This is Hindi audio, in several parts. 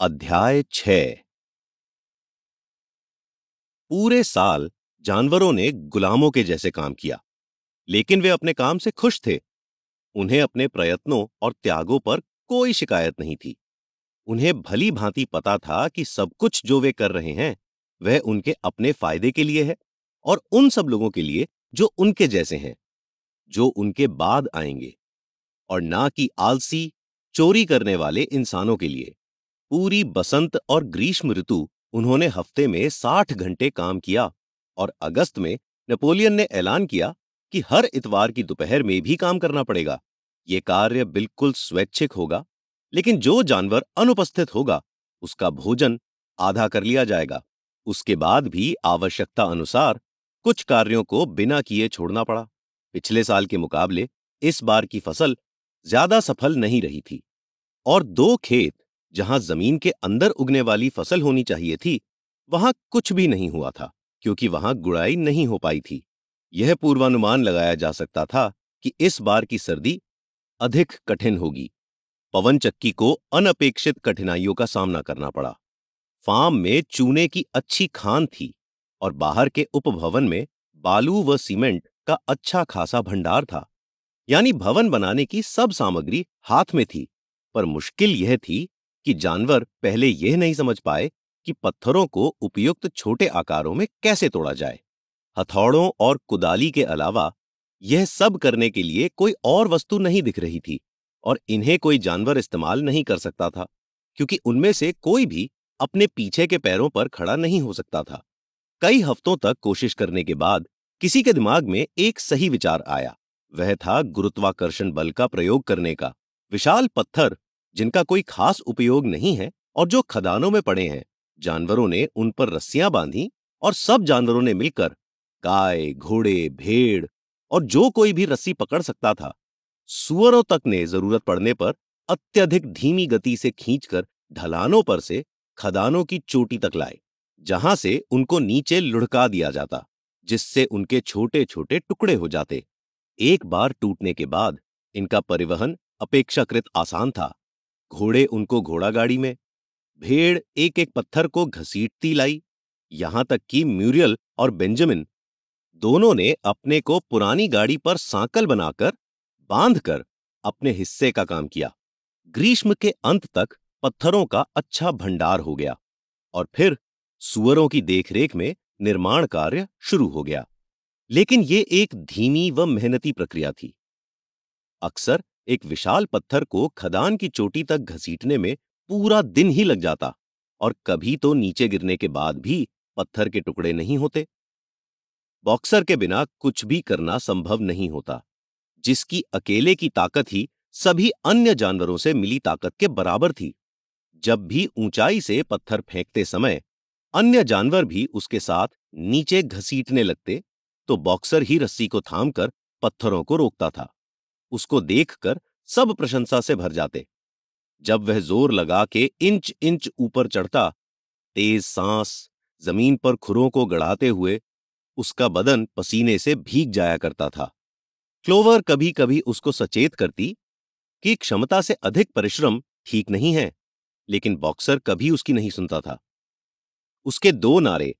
अध्याय छ। पूरे साल जानवरों ने गुलामों के जैसे काम किया, लेकिन वे अपने काम से खुश थे। उन्हें अपने प्रयत्नों और त्यागों पर कोई शिकायत नहीं थी। उन्हें भली भांति पता था कि सब कुछ जो वे कर रहे हैं, वह उनके अपने फ़ायदे के लिए है और उन सब लोगों के लिए जो उनके जैसे हैं, जो उनके बाद आएँगे, और ना कि आलसी, चोरी करने वाले इंसानों के लिए। पूरी बसंत और ग्रीष्म ऋतु उन्होंने हफ़्ते में साठ घंटे काम किया और अगस्त में नेपोलियन ने ऐलान किया कि हर इतवार की दोपहर में भी काम करना पड़ेगा। ये कार्य बिल्कुल स्वैच्छिक होगा, लेकिन जो जानवर अनुपस्थित होगा, उसका भोजन आधा कर लिया जाएगा। उसके बाद भी आवश्यकता अनुसार कुछ कार्यों को बिना किए छोड़ना पड़ा। पिछले साल के मुकाबले इस बार की फ़सल ज़्यादा सफल नहीं रही थी और दो खेत जहाँ ज़मीन के अंदर उगने वाली फ़सल होनी चाहिए थी, वहाँ कुछ भी नहीं हुआ था, क्योंकि वहाँ गुड़ाई नहीं हो पाई थी। यह पूर्वानुमान लगाया जा सकता था कि इस बार की सर्दी अधिक कठिन होगी। पवन चक्की को अनपेक्षित कठिनाइयों का सामना करना पड़ा। फार्म में चूने की अच्छी खान थी और बाहर के उपभवन में बालू व सीमेंट का अच्छा खासा भंडार था। यानी भवन बनाने की सब सामग्री हाथ में थी, पर मुश्किल यह थी कि जानवर पहले यह नहीं समझ पाए कि पत्थरों को उपयुक्त छोटे आकारों में कैसे तोड़ा जाए। हथौड़ों और कुदाली के अलावा यह सब करने के लिए कोई और वस्तु नहीं दिख रही थी और इन्हें कोई जानवर इस्तेमाल नहीं कर सकता था, क्योंकि उनमें से कोई भी अपने पीछे के पैरों पर खड़ा नहीं हो सकता था। कई हफ्तों तक कोशिश करने के बाद किसी के दिमाग में एक सही विचार आया। वह था गुरुत्वाकर्षण बल का प्रयोग करने का। विशाल पत्थर जिनका कोई खास उपयोग नहीं है और जो खदानों में पड़े हैं। जानवरों ने उन पर रस्सियाँ बांधी और सब जानवरों ने मिलकर गाय, घोड़े, भेड़ और जो कोई भी रस्सी पकड़ सकता था, सुअरों तक ने ज़रूरत पड़ने पर अत्यधिक धीमी गति से खींचकर ढलानों पर से खदानों की चोटी तक लाए, जहाँ से उनको नीचे लुढ़का दिया जाता, जिससे उनके छोटे छोटे टुकड़े हो जाते। एक बार टूटने के बाद इनका परिवहन अपेक्षाकृत आसान था। घोड़े उनको घोड़ा गाड़ी में, भेड़ एक एक पत्थर को घसीटती लाई, यहाँ तक कि म्यूरियल और बेंजामिन। दोनों ने अपने को पुरानी गाड़ी पर सांकल बनाकर बांधकर अपने हिस्से का काम किया। ग्रीष्म के अंत तक पत्थरों का अच्छा भंडार हो गया और फिर सुअरों की देखरेख में निर्माण कार्य शुरू हो गया। लेकिन ये एक धीमी व मेहनती प्रक्रिया थी। अक्सर एक विशाल पत्थर को खदान की चोटी तक घसीटने में पूरा दिन ही लग जाता और कभी तो नीचे गिरने के बाद भी पत्थर के टुकड़े नहीं होते। बॉक्सर के बिना कुछ भी करना संभव नहीं होता, जिसकी अकेले की ताकत ही सभी अन्य जानवरों से मिली ताकत के बराबर थी। जब भी ऊंचाई से पत्थर फेंकते समय अन्य जानवर भी उसके साथ नीचे घसीटने लगते तो बॉक्सर ही रस्सी को थामकर पत्थरों को रोकता था। उसको देखकर सब प्रशंसा से भर जाते। जब वह ज़ोर लगा के इंच इंच ऊपर चढ़ता, तेज सांस ज़मीन पर खुरों को गढ़ाते हुए उसका बदन पसीने से भीग जाया करता था। क्लोवर कभी कभी उसको सचेत करती कि क्षमता से अधिक परिश्रम ठीक नहीं है, लेकिन बॉक्सर कभी उसकी नहीं सुनता था। उसके दो नारे,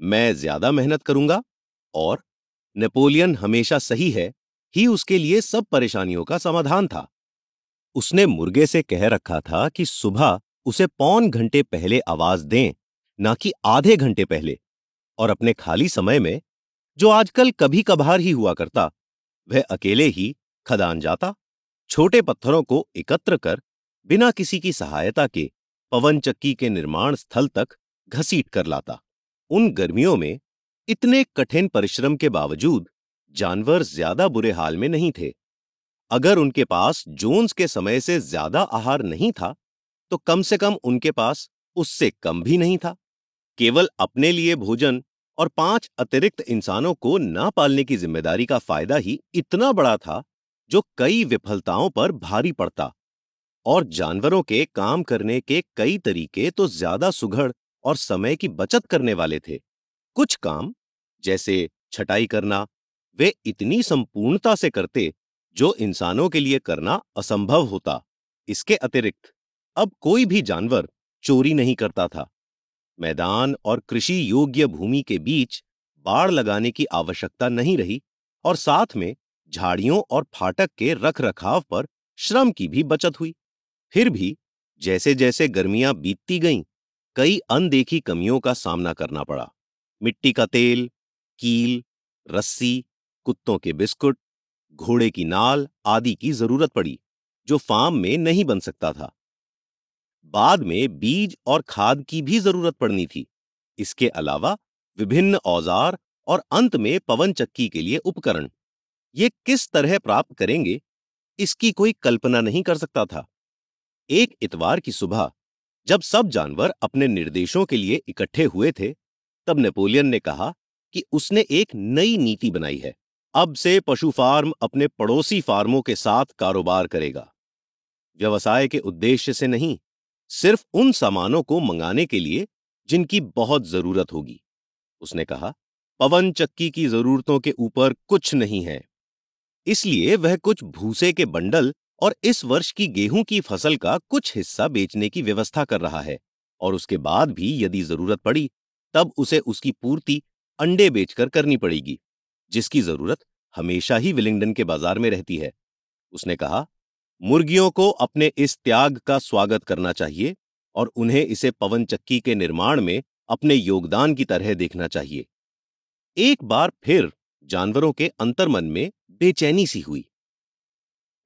मैं ज़्यादा मेहनत करूँगा और नेपोलियन हमेशा सही है ही उसके लिए सब परेशानियों का समाधान था। उसने मुर्गे से कह रखा था कि, सुबह उसे पौन घंटे पहले आवाज़ दें, ना कि आधे घंटे पहले। और अपने खाली समय में, जो आजकल कभी कभार ही हुआ करता, वह अकेले ही खदान जाता, छोटे पत्थरों को एकत्र कर, बिना किसी की सहायता के पवन चक्की के निर्माण स्थल तक घसीट कर लाता। उन गर्मियों में इतने कठिन परिश्रम के बावजूद जानवर ज़्यादा बुरे हाल में नहीं थे। अगर उनके पास जोन्स के समय से ज़्यादा आहार नहीं था तो कम से कम उनके पास उससे कम भी नहीं था। केवल अपने लिए भोजन और पाँच अतिरिक्त इंसानों को ना पालने की ज़िम्मेदारी का फ़ायदा ही इतना बड़ा था, जो कई विफलताओं पर भारी पड़ता। और जानवरों के काम करने के कई तरीके तो ज़्यादा सुघड़ और समय की बचत करने वाले थे। कुछ काम, जैसे छटाई करना वे इतनी संपूर्णता से करते, जो इंसानों के लिए करना असंभव होता। इसके अतिरिक्त, अब कोई भी जानवर चोरी नहीं करता था। मैदान और कृषि योग्य भूमि के बीच बाड़ लगाने की आवश्यकता नहीं रही और साथ में झाड़ियों और फाटक के रख रखाव पर श्रम की भी बचत हुई। फिर भी जैसे जैसे गर्मियाँ बीतती गईं, कई अनदेखी कमियों का सामना करना पड़ा। मिट्टी का तेल, कील, रस्सी कुत्तों के बिस्कुट, घोड़े की नाल आदि की ज़रूरत पड़ी, जो फार्म में नहीं बन सकता था। बाद में बीज और खाद की भी ज़रूरत पड़नी थी। इसके अलावा विभिन्न औज़ार और अंत में पवन चक्की के लिए उपकरण। ये किस तरह प्राप्त करेंगे, इसकी कोई कल्पना नहीं कर सकता था। एक इतवार की सुबह, जब सब जानवर अपने निर्देशों के लिए इकट्ठे हुए थे, तब नेपोलियन ने कहा कि उसने एक नई नीति बनाई है। अब से पशु फार्म अपने पड़ोसी फार्मों के साथ कारोबार करेगा। व्यवसाय के उद्देश्य से नहीं, सिर्फ़ उन सामानों को मंगाने के लिए जिनकी बहुत ज़रूरत होगी। उसने कहा, पवन चक्की की जरूरतों के ऊपर कुछ नहीं है। इसलिए वह कुछ भूसे के बंडल और इस वर्ष की गेहूँ की फ़सल का कुछ हिस्सा बेचने की व्यवस्था कर रहा है और उसके बाद भी यदि ज़रूरत पड़ी, तब उसे उसकी पूर्ति अंडे बेचकर करनी पड़ेगी। जिसकी ज़रूरत हमेशा ही विलिंगडन के बाज़ार में रहती है। उसने कहा, मुर्गियों को अपने इस त्याग का स्वागत करना चाहिए और उन्हें इसे पवन चक्की के निर्माण में अपने योगदान की तरह देखना चाहिए। एक बार फिर जानवरों के अंतर्मन में बेचैनी सी हुई।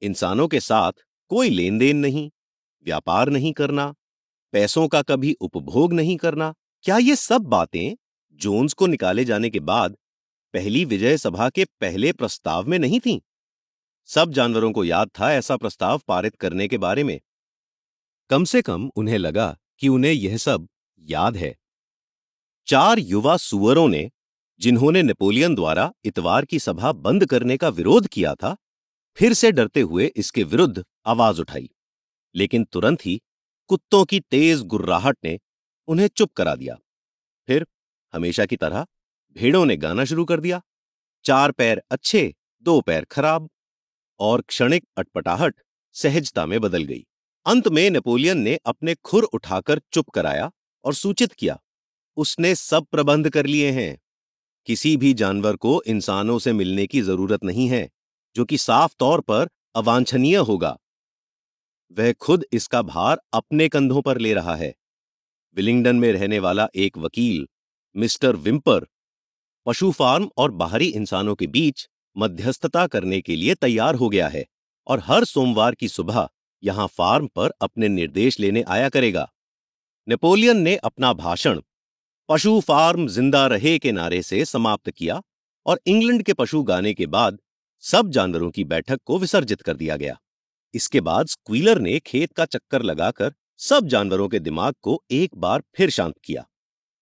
इंसानों के साथ कोई लेन देन नहीं, व्यापार नहीं करना, पैसों का कभी उपभोग नहीं करना, क्या ये सब बातें जोन्स को निकाले जाने के बाद पहली विजय सभा के पहले प्रस्ताव में नहीं थीं? सब जानवरों को याद था ऐसा प्रस्ताव पारित करने के बारे में। कम से कम उन्हें लगा कि उन्हें यह सब याद है। चार युवा सुअरों ने, जिन्होंने नेपोलियन द्वारा इतवार की सभा बंद करने का विरोध किया था, फिर से डरते हुए इसके विरुद्ध आवाज़ उठाई। लेकिन तुरंत ही कुत्तों की तेज गुर्राहट ने उन्हें चुप करा दिया। फिर हमेशा की तरह भेड़ों ने गाना शुरू कर दिया। चार पैर अच्छे, दो पैर खराब और क्षणिक अटपटाहट सहजता में बदल गई। अंत में नेपोलियन ने अपने खुर उठाकर चुप कराया और सूचित किया, उसने सब प्रबंध कर लिए हैं। किसी भी जानवर को इंसानों से मिलने की ज़रूरत नहीं है, जो कि साफ़ तौर पर अवांछनीय होगा। वह खुद इसका भार अपने कंधों पर ले रहा है। विलिंगडन में रहने वाला एक वकील, मिस्टर विम्पर पशु फार्म और बाहरी इंसानों के बीच मध्यस्थता करने के लिए तैयार हो गया है और हर सोमवार की सुबह यहाँ फार्म पर अपने निर्देश लेने आया करेगा। नेपोलियन ने अपना भाषण पशु फार्म ज़िंदा रहे के नारे से समाप्त किया और इंग्लैंड के पशु गाने के बाद सब जानवरों की बैठक को विसर्जित कर दिया गया। इसके बाद स्क्वीलर ने खेत का चक्कर लगाकर सब जानवरों के दिमाग को एक बार फिर शांत किया।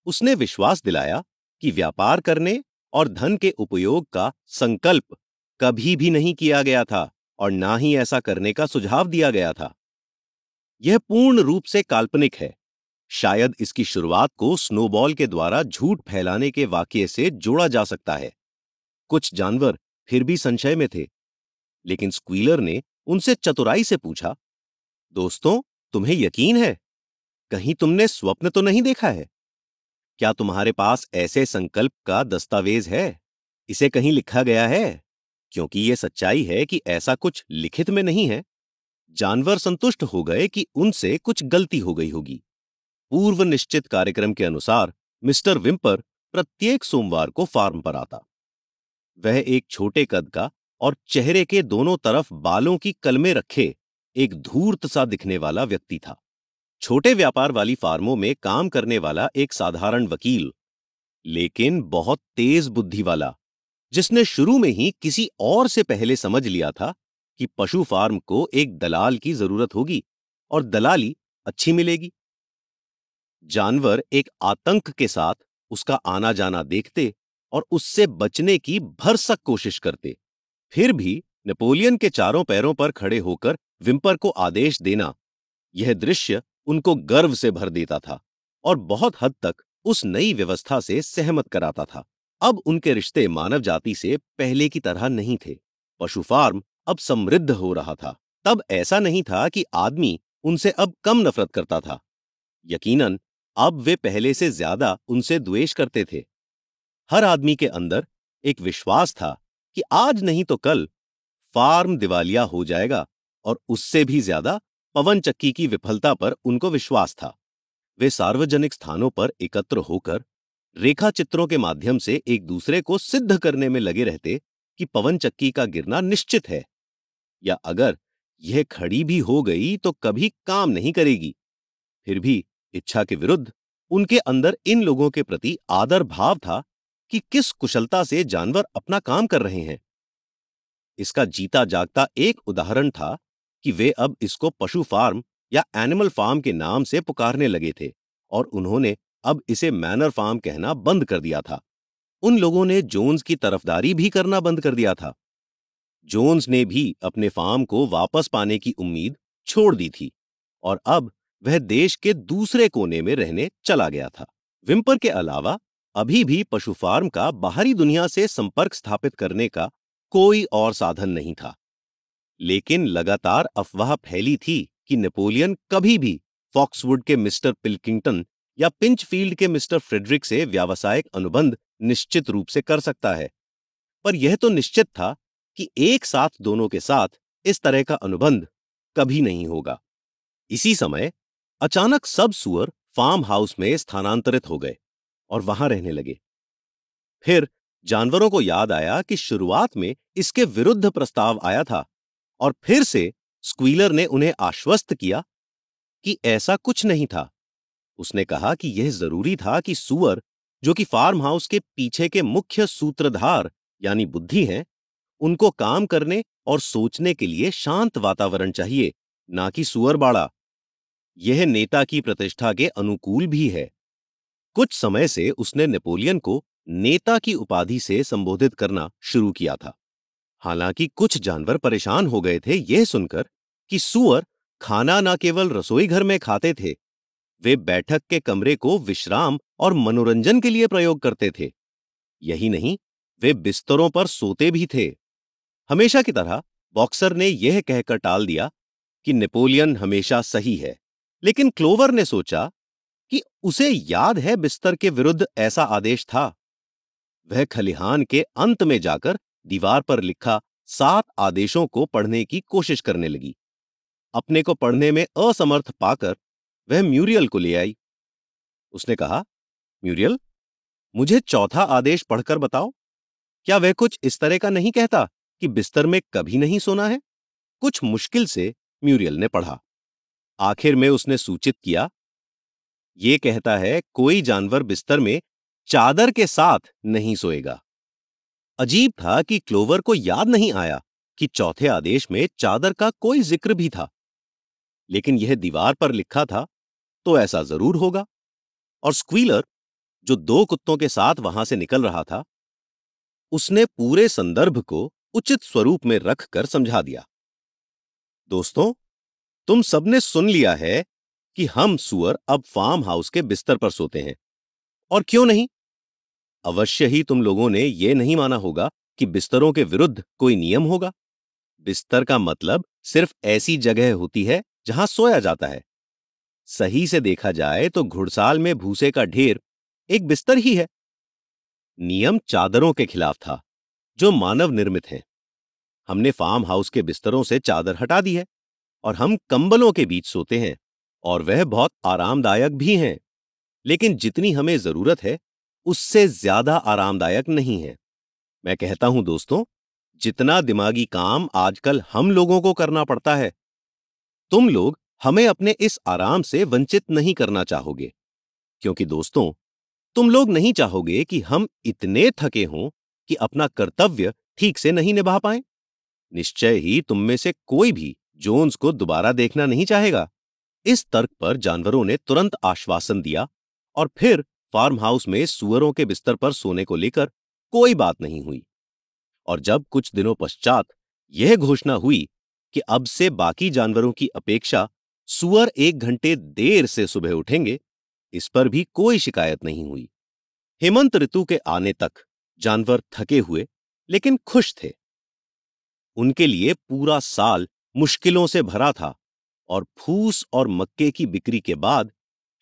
उसने विश्वास दिलाया कि व्यापार करने और धन के उपयोग का संकल्प कभी भी नहीं किया गया था और ना ही ऐसा करने का सुझाव दिया गया था। यह पूर्ण रूप से काल्पनिक है। शायद इसकी शुरुआत को स्नोबॉल के द्वारा झूठ फैलाने के वाक्य से जोड़ा जा सकता है। कुछ जानवर फिर भी संशय में थे, लेकिन स्क्वीलर ने उनसे चतुराई से पूछा, दोस्तों, तुम्हें यकीन है? कहीं तुमने स्वप्न तो नहीं देखा है? क्या तुम्हारे पास ऐसे संकल्प का दस्तावेज़ है? इसे कहीं लिखा गया है? क्योंकि यह सच्चाई है कि ऐसा कुछ लिखित में नहीं है। जानवर संतुष्ट हो गए कि उनसे कुछ गलती हो गई होगी। पूर्व निश्चित कार्यक्रम के अनुसार, मिस्टर विम्पर प्रत्येक सोमवार को फार्म पर आता। वह एक छोटे कद का और चेहरे के दोनों तरफ़ बालों की कलमे रखे एक धूर्त सा दिखने वाला व्यक्ति था। छोटे व्यापार वाली फार्मों में काम करने वाला एक साधारण वकील, लेकिन बहुत तेज बुद्धि वाला, जिसने शुरू में ही किसी और से पहले समझ लिया था कि पशु फार्म को एक दलाल की ज़रूरत होगी और दलाली अच्छी मिलेगी। जानवर एक आतंक के साथ उसका आना जाना देखते और उससे बचने की भरसक कोशिश करते। फिर भी नेपोलियन के चारों पैरों पर खड़े होकर विम्पर को आदेश देना, यह दृश्य उनको गर्व से भर देता था और बहुत हद तक उस नई व्यवस्था से सहमत कराता था। अब उनके रिश्ते मानव जाति से पहले की तरह नहीं थे। पशु फार्म अब समृद्ध हो रहा था। तब ऐसा नहीं था कि आदमी उनसे अब कम नफरत करता था। यकीनन, अब वे पहले से ज़्यादा उनसे द्वेष करते थे। हर आदमी के अंदर एक विश्वास था कि आज नहीं तो कल फार्म दिवालिया हो जाएगा और उससे भी ज़्यादा पवन चक्की की विफलता पर उनको विश्वास था। वे सार्वजनिक स्थानों पर एकत्र होकर रेखा चित्रों के माध्यम से एक दूसरे को सिद्ध करने में लगे रहते कि पवन चक्की का गिरना निश्चित है। या अगर यह खड़ी भी हो गई तो कभी काम नहीं करेगी। फिर भी इच्छा के विरुद्ध उनके अंदर इन लोगों के प्रति आदर भाव था कि किस कुशलता से जानवर अपना काम कर रहे हैं। इसका जीता जागता एक उदाहरण था कि वे अब इसको पशु फार्म या एनिमल फार्म के नाम से पुकारने लगे थे और उन्होंने अब इसे मैनर फार्म कहना बंद कर दिया था। उन लोगों ने जोन्स की तरफदारी भी करना बंद कर दिया था। जोन्स ने भी अपने फार्म को वापस पाने की उम्मीद छोड़ दी थी और अब वह देश के दूसरे कोने में रहने चला गया था। विम्पर के अलावा अभी भी पशु फार्म का बाहरी दुनिया से संपर्क स्थापित करने का कोई और साधन नहीं था। लेकिन लगातार अफवाह फैली थी कि नेपोलियन कभी भी फॉक्सवुड के मिस्टर पिल्किंगटन या पिंचफील्ड के मिस्टर फ्रेडरिक से व्यावसायिक अनुबंध निश्चित रूप से कर सकता है। पर यह तो निश्चित था कि एक साथ दोनों के साथ इस तरह का अनुबंध कभी नहीं होगा। इसी समय अचानक सब सुअर फार्म हाउस में स्थानांतरित हो गए और वहाँ रहने लगे। फिर जानवरों को याद आया कि शुरुआत में इसके विरुद्ध प्रस्ताव आया था और फिर से स्क्वीलर ने उन्हें आश्वस्त किया कि ऐसा कुछ नहीं था। उसने कहा कि यह ज़रूरी था कि सुअर, जो कि फार्म हाउस के पीछे के मुख्य सूत्रधार, यानी बुद्धि हैं, उनको काम करने और सोचने के लिए शांत वातावरण चाहिए, ना कि सुअर बाड़ा। यह नेता की प्रतिष्ठा के अनुकूल भी है। कुछ समय से उसने नेपोलियन को नेता की उपाधि से संबोधित करना शुरू किया था। हालाँकि कुछ जानवर परेशान हो गए थे यह सुनकर कि सुअर खाना न केवल रसोई घर में खाते थे, वे बैठक के कमरे को विश्राम और मनोरंजन के लिए प्रयोग करते थे। यही नहीं, वे बिस्तरों पर सोते भी थे। हमेशा की तरह बॉक्सर ने यह कहकर टाल दिया कि नेपोलियन हमेशा सही है, लेकिन क्लोवर ने सोचा कि उसे याद है बिस्तर के विरुद्ध ऐसा आदेश था। वह खलिहान के अंत में जाकर दीवार पर लिखा सात आदेशों को पढ़ने की कोशिश करने लगी। अपने को पढ़ने में असमर्थ पाकर वह म्यूरियल को ले आई। उसने कहा, म्यूरियल, मुझे चौथा आदेश पढ़कर बताओ। क्या वह कुछ इस तरह का नहीं कहता कि बिस्तर में कभी नहीं सोना है? कुछ मुश्किल से म्यूरियल ने पढ़ा। आखिर में उसने सूचित किया, ये कहता है, कोई जानवर बिस्तर में चादर के साथ नहीं सोएगा। अजीब था कि क्लोवर को याद नहीं आया कि चौथे आदेश में चादर का कोई ज़िक्र भी था। लेकिन यह दीवार पर लिखा था तो ऐसा ज़रूर होगा। और स्क्वीलर, जो दो कुत्तों के साथ वहाँ से निकल रहा था, उसने पूरे संदर्भ को उचित स्वरूप में रखकर समझा दिया। दोस्तों, तुम सबने सुन लिया है कि हम सुअर अब फार्म हाउस के बिस्तर पर सोते हैं, और क्यों नहीं? अवश्य ही तुम लोगों ने यह नहीं माना होगा कि बिस्तरों के विरुद्ध कोई नियम होगा। बिस्तर का मतलब सिर्फ़ ऐसी जगह होती है जहाँ सोया जाता है। सही से देखा जाए तो घुड़साल में भूसे का ढेर एक बिस्तर ही है। नियम चादरों के खिलाफ था, जो मानव निर्मित हैं। हमने फार्म हाउस के बिस्तरों से चादर हटा दी है और हम कंबलों के बीच सोते हैं और वह बहुत आरामदायक भी हैं। लेकिन जितनी हमें ज़रूरत है उससे ज़्यादा आरामदायक नहीं है। मैं कहता हूँ, दोस्तों, जितना दिमागी काम आजकल हम लोगों को करना पड़ता है, तुम लोग हमें अपने इस आराम से वंचित नहीं करना चाहोगे। क्योंकि, दोस्तों, तुम लोग नहीं चाहोगे कि हम इतने थके हों कि अपना कर्तव्य ठीक से नहीं निभा पाए। निश्चय ही तुम में से कोई भी जोन्स को दोबारा देखना नहीं चाहेगा। इस तर्क पर जानवरों ने तुरंत आश्वासन दिया और फिर फार्म हाउस में सुअरों के बिस्तर पर सोने को लेकर कोई बात नहीं हुई। और जब कुछ दिनों पश्चात यह घोषणा हुई कि अब से बाकी जानवरों की अपेक्षा सुअर एक घंटे देर से सुबह उठेंगे, इस पर भी कोई शिकायत नहीं हुई। हेमंत ऋतु के आने तक जानवर थके हुए, लेकिन खुश थे। उनके लिए पूरा साल मुश्किलों से भरा था और फूस और मक्के की बिक्री के बाद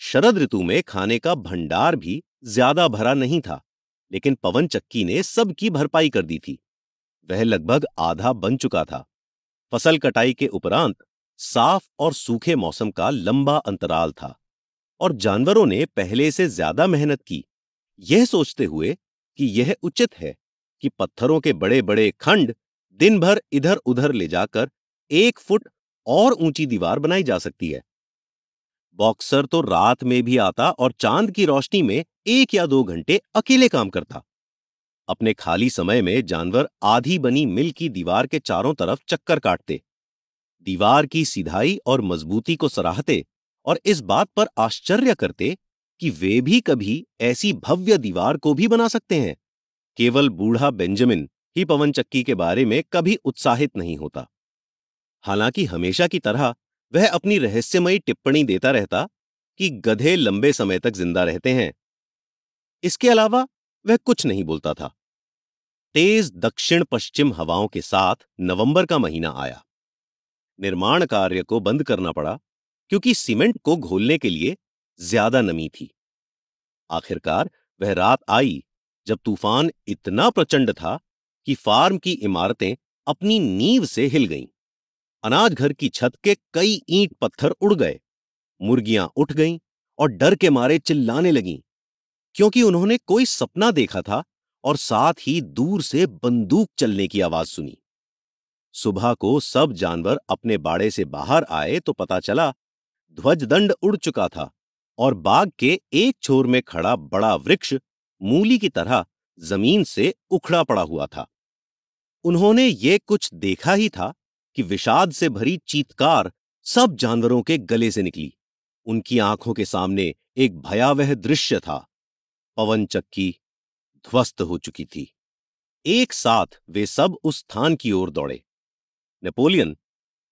शरद ऋतु में खाने का भंडार भी ज़्यादा भरा नहीं था, लेकिन पवन चक्की ने सबकी भरपाई कर दी थी। वह लगभग आधा बन चुका था। फ़सल कटाई के उपरांत साफ़ और सूखे मौसम का लंबा अंतराल था और जानवरों ने पहले से ज़्यादा मेहनत की। यह सोचते हुए कि यह उचित है कि पत्थरों के बड़े बड़े खंड दिन भर इधर उधर ले जाकर एक फुट और ऊँची दीवार बनाई जा सकती है। बॉक्सर तो रात में भी आता और चाँद की रोशनी में एक या दो घंटे अकेले काम करता। अपने खाली समय में जानवर आधी बनी मिल की दीवार के चारों तरफ़ चक्कर काटते। दीवार की सिधाई और मजबूती को सराहते और इस बात पर आश्चर्य करते कि वे भी कभी ऐसी भव्य दीवार को भी बना सकते हैं। केवल बूढ़ा बेंजामिन ही पवन चक्की के बारे में कभी उत्साहित नहीं होता। हालाँकि हमेशा की तरह वह अपनी रहस्यमयी टिप्पणी देता रहता कि गधे लंबे समय तक ज़िंदा रहते हैं। इसके अलावा वह कुछ नहीं बोलता था। तेज दक्षिण पश्चिम हवाओं के साथ नवंबर का महीना आया। निर्माण कार्य को बंद करना पड़ा क्योंकि सीमेंट को घोलने के लिए ज़्यादा नमी थी। आखिरकार वह रात आई जब तूफ़ान इतना प्रचंड था कि फार्म की इमारतें अपनी नींव से हिल गईं। अनाज घर की छत के कई ईंट पत्थर उड़ गए। मुर्गियाँ उठ गईं और डर के मारे चिल्लाने लगीं, क्योंकि उन्होंने कोई सपना देखा था और साथ ही दूर से बंदूक चलने की आवाज़ सुनी। सुबह को सब जानवर अपने बाड़े से बाहर आए तो पता चला, ध्वजदंड उड़ चुका था और बाग के एक छोर में खड़ा बड़ा वृक्ष मूली की तरह ज़मीन से उखड़ा पड़ा हुआ था। उन्होंने ये कुछ देखा ही था कि विषाद से भरी चीतकार सब जानवरों के गले से निकली। उनकी आँखों के सामने एक भयावह दृश्य था। पवन चक्की ध्वस्त हो चुकी थी। एक साथ वे सब उस स्थान की ओर दौड़े। नेपोलियन,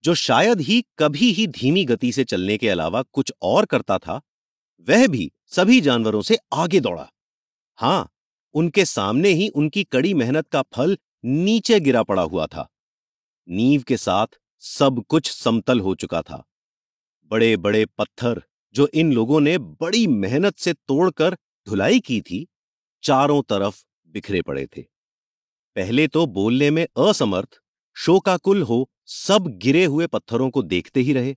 जो शायद ही कभी ही धीमी गति से चलने के अलावा कुछ और करता था, वह भी सभी जानवरों से आगे दौड़ा। हाँ, उनके सामने ही उनकी कड़ी मेहनत का फल नीचे गिरा पड़ा हुआ था। नींव के साथ सब कुछ समतल हो चुका था। बड़े बड़े पत्थर, जो इन लोगों ने बड़ी मेहनत से तोड़कर धुलाई की थी, चारों तरफ़ बिखरे पड़े थे। पहले तो बोलने में असमर्थ, शोकाकुल हो सब गिरे हुए पत्थरों को देखते ही रहे।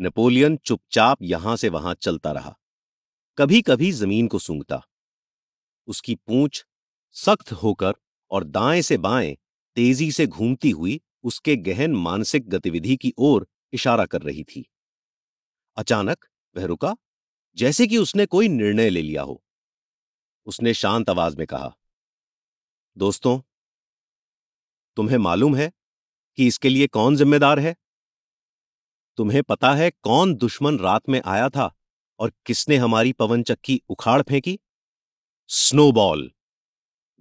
नेपोलियन चुपचाप यहाँ से वहाँ चलता रहा। कभी कभी ज़मीन को सूंघता। उसकी पूंछ सख्त होकर और दाएँ से बाएँ तेज़ी से घूमती हुई उसके गहन मानसिक गतिविधि की ओर इशारा कर रही थी। अचानक वह रुका, जैसे कि उसने कोई निर्णय ले लिया हो। उसने शांत आवाज़ में कहा, दोस्तों, तुम्हें मालूम है कि इसके लिए कौन जिम्मेदार है? तुम्हें पता है कौन दुश्मन रात में आया था और किसने हमारी पवन चक्की उखाड़ फेंकी? स्नोबॉल!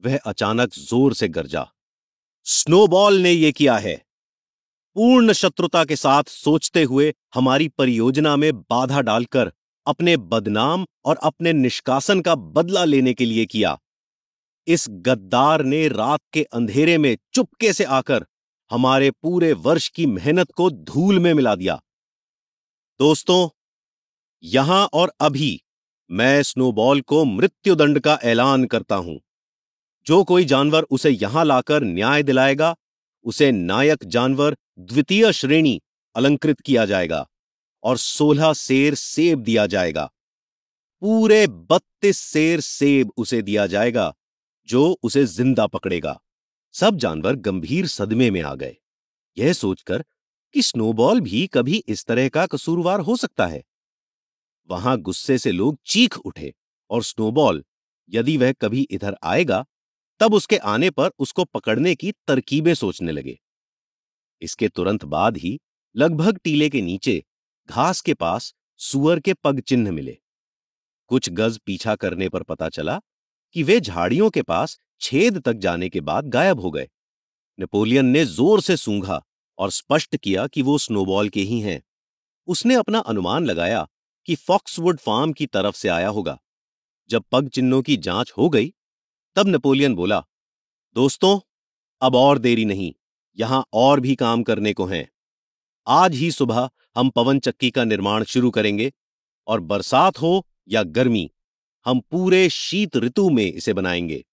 वह अचानक ज़ोर से गरजा। स्नोबॉल ने यह किया है। पूर्ण शत्रुता के साथ सोचते हुए हमारी परियोजना में बाधा डालकर अपने बदनाम और अपने निष्कासन का बदला लेने के लिए किया। इस गद्दार ने रात के अंधेरे में चुपके से आकर हमारे पूरे वर्ष की मेहनत को धूल में मिला दिया। दोस्तों, यहाँ और अभी मैं स्नोबॉल को मृत्युदंड का ऐलान करता हूँ। जो कोई जानवर उसे यहाँ लाकर न्याय दिलाएगा, उसे नायक जानवर द्वितीय श्रेणी अलंकृत किया जाएगा और सोलह सेर सेब दिया जाएगा। पूरे बत्तीस सेर सेब उसे दिया जाएगा, जो उसे ज़िंदा पकड़ेगा। सब जानवर गंभीर सदमे में आ गए। यह सोचकर कि स्नोबॉल भी कभी इस तरह का कसूरवार हो सकता है। वहाँ गुस्से से लोग चीख उठे और स्नोबॉल, यदि वह कभी इधर आएगा तब उसके आने पर उसको पकड़ने की तरकीबें सोचने लगे। इसके तुरंत बाद ही लगभग टीले के नीचे, घास के पास सुअर के पग चिन्ह मिले। कुछ गज पीछा करने पर पता चला कि वे झाड़ियों के पास छेद तक जाने के बाद गायब हो गए। नेपोलियन ने ज़ोर से सूंघा और स्पष्ट किया कि वो स्नोबॉल के ही हैं। उसने अपना अनुमान लगाया कि फॉक्सवुड फार्म की तरफ़ से आया होगा। जब पग चिन्हों की जाँच हो गई तब नेपोलियन बोला, दोस्तों, अब और देरी नहीं, यहाँ और भी काम करने को हैं। आज ही सुबह हम पवन चक्की का निर्माण शुरू करेंगे और बरसात हो या गर्मी, हम पूरे शीत ऋतु में इसे बनाएँगे।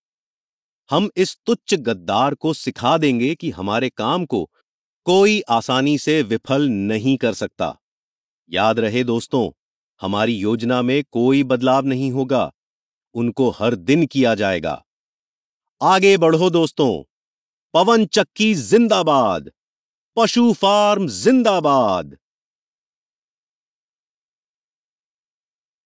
हम इस तुच्छ गद्दार को सिखा देंगे कि हमारे काम को कोई आसानी से विफल नहीं कर सकता। याद रहे दोस्तों, हमारी योजना में कोई बदलाव नहीं होगा, उनको हर दिन किया जाएगा। आगे बढ़ो दोस्तों। पवन चक्की जिंदाबाद। पशु फार्म जिंदाबाद।